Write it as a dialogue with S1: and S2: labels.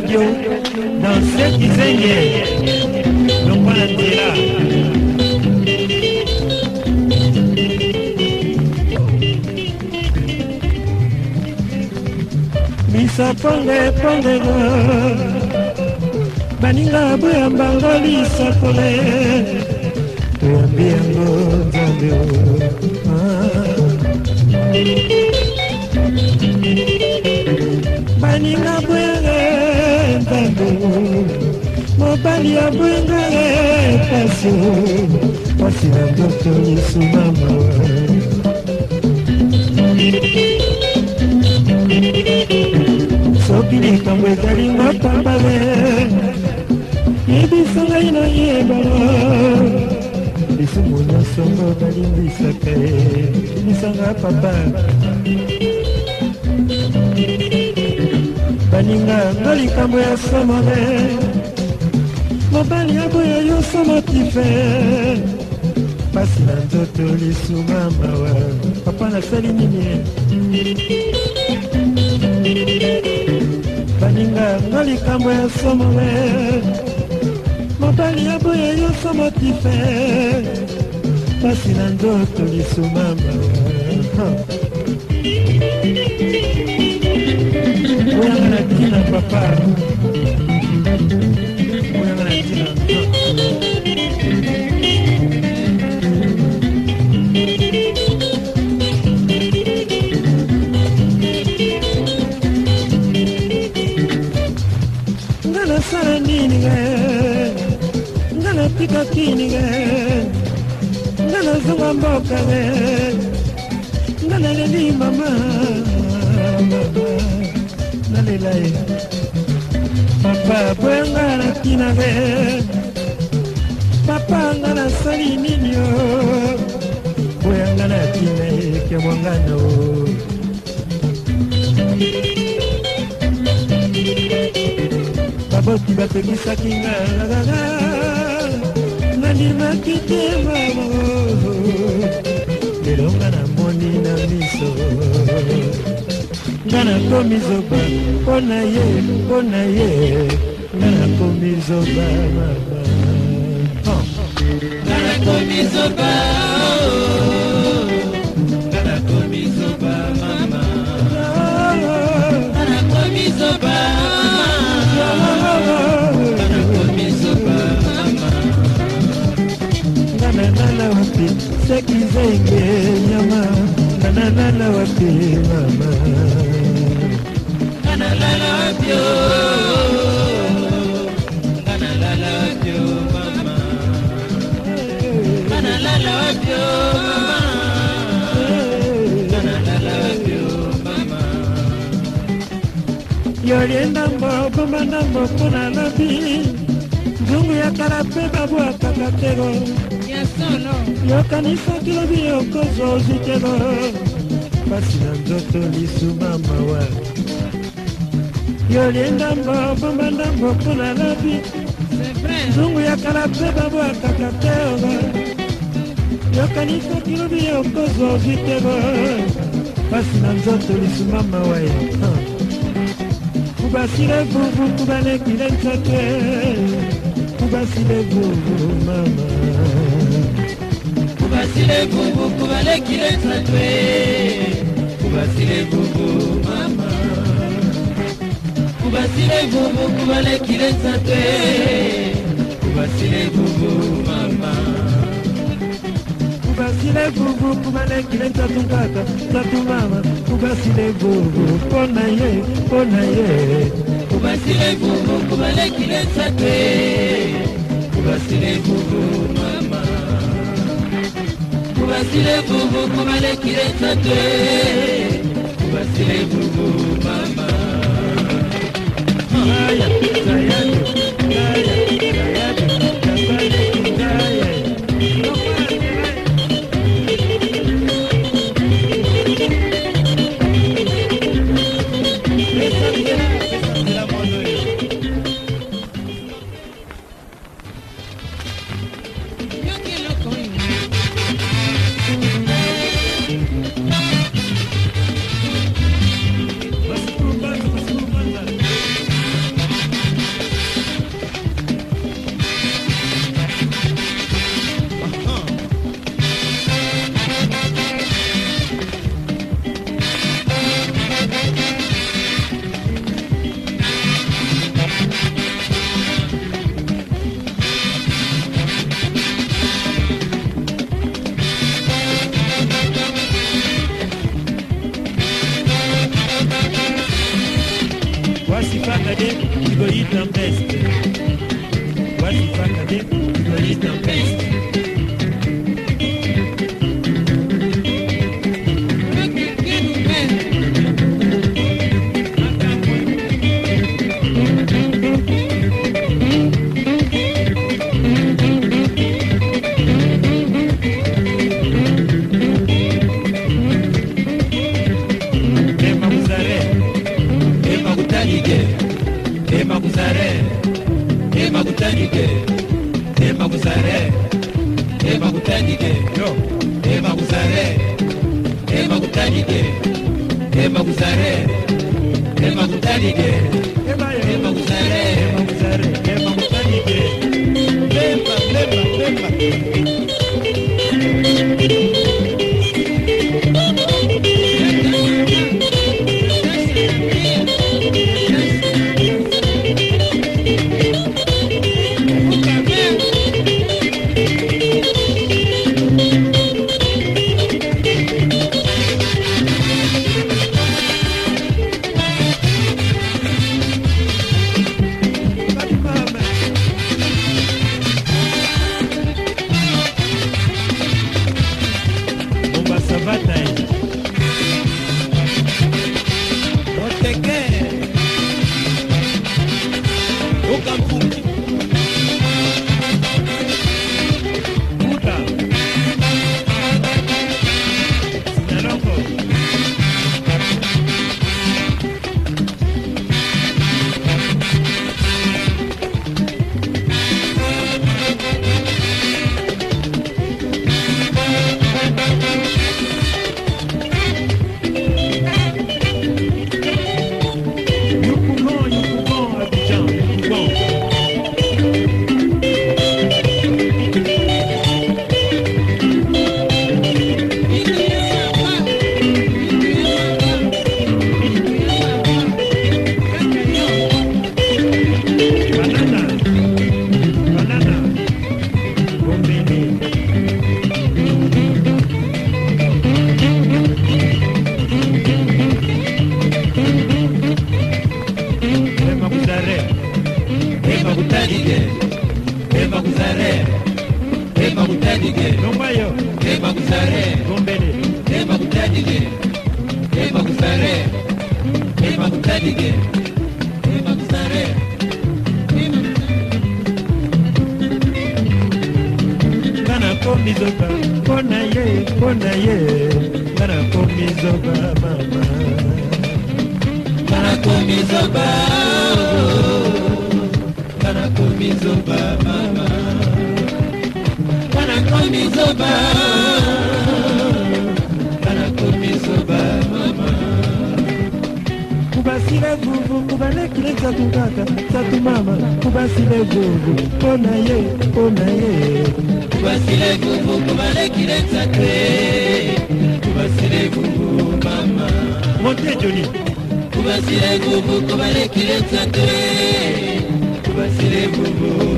S1: radio dans ce qui saignait. Donc on était là. misa ponge pongego baninga boya mbango lisakole toyambi yango nzambe ah. baninga mobali ya bwenga pasi pasi na ndoto yesu mama soki likambo ezali mapambale yebisa ngai na yebala lisumu nyonso ngo balimbisaka ye bisanga papa baninga nga likambo ya somone mobali aboya yo somokife pasi na nzoto lisuma mawa papa nasali nini baninga ngo likambo ya somowe mobali aboya yo somokife pasi na nzoto lisuma mawa oyanga na tina papa nasala nini nga nga napika kini nga nga nazonga mboka nga nga naleli mama mama nalela ye papa bwenga ntina be papa nga nasali nini o oya nga na ntina ekebwangano baboti bapekisaki nga lagaga nandimaki te mamo lelo nga namoni na miso nga nakomi zoba mpo na ye mpo na ye nakomi zoba mama nakomi zoba oh. yolie ndambo obomba ndambo mpo na lobi nzungu ya kala mpe babwakaka telo yokanisaki lobi okozwa ozwi telo mpasi na nzoto lisuma mawa yolie ndambo obomba ndambo mpo na lobi nzungu ya kala mpe babwakaka telo yokanisaki lobi okozwa ozwi telo mpasi na nzoto lisuma mawa ya kubasile vuvu kubalekile nseke kubasile vuvu mama kubasile vuvu kubalekile nsatwe kubasile vuvu mama kubasile vuvu kubalekile nsatwe kubasile vuvu mama kubasile gugu kumalekile tatu kaka tatu mama kubasile gugu mpona ye mpona ye kubasile gugu kumalekile tate kubasile gugu mama kubasile gugu kumalekile tate kubasile gugu mama him, you go eat them best. ebakutandike ebakuzare ebakutandike ebakuzare ebakutandike ebakuzare ebakutandike ebakuzare ebakutandike lemba lemba lemba adige imakusare nga nakomi zoba mpo na ye mpo na ye nga nakomi zoba mama nga nakomi zoba nga oh. nakomi zoba mama nga nakomi zoba oh. basila gugu kubalekile satu kaka satu mama kubasile gugu mpo na ye mpo na ye kubasile gugu kubalekile satu kubasile gugu mama monte joni kubasile gugu kubalekile satu kubasile gugu